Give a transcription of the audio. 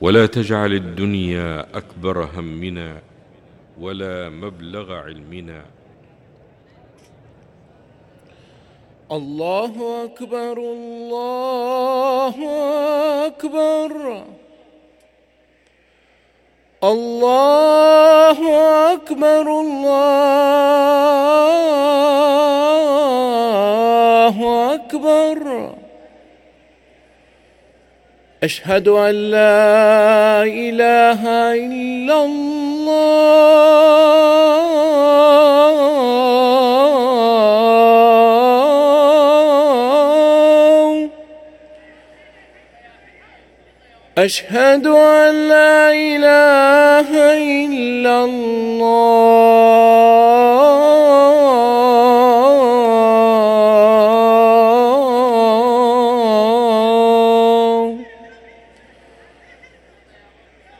ولا تجعل الدنيا أكبر همنا ولا مبلغ علمنا. الله أكبر الله أكبر. الله أكبر، الله أشهد أن لا إله إلا الله. أشهد أن لا إله إلا الله.